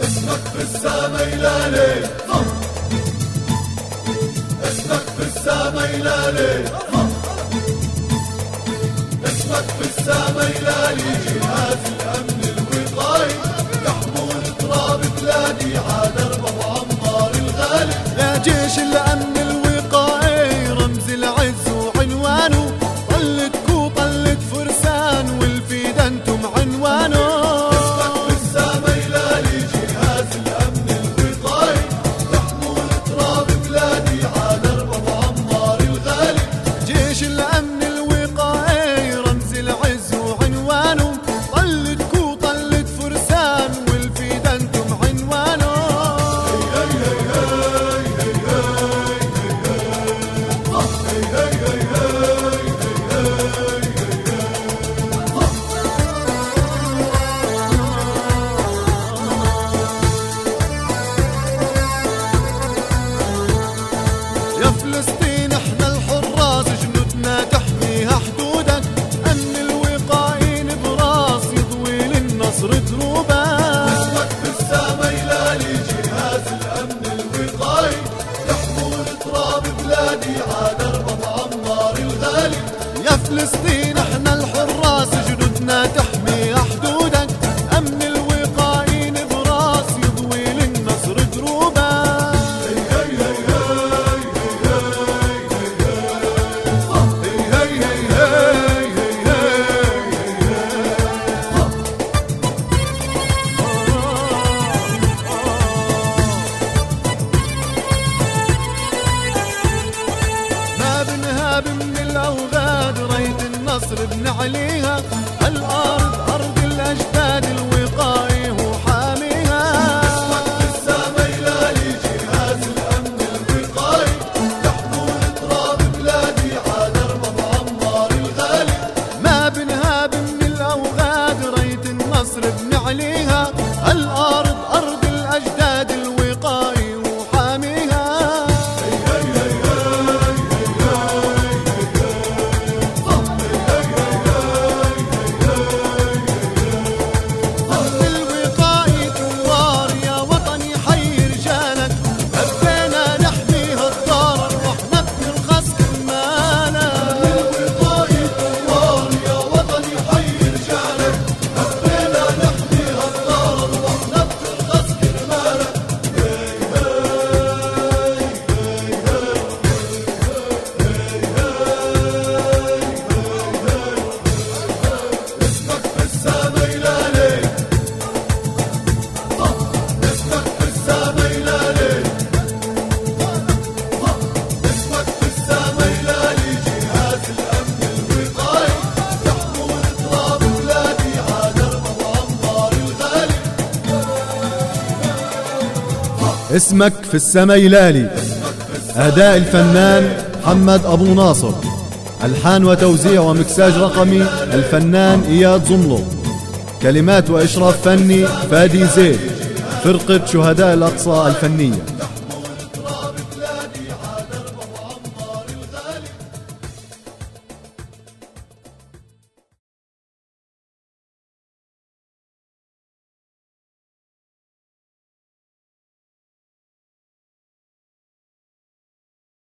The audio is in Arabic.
اسمك في السما يلالي اسمك في السما يلالي اسمك في السما يلالي جهازي listen. مصر عليها. الأرض أرض الأجداد اسمك في السما يلالي أداء الفنان محمد أبو ناصر. ألحان وتوزيع ومكساج رقمي الفنان إياد زملو. كلمات وإشراف فني فادي زيد. فرقة شهداء الأقصى الفنية.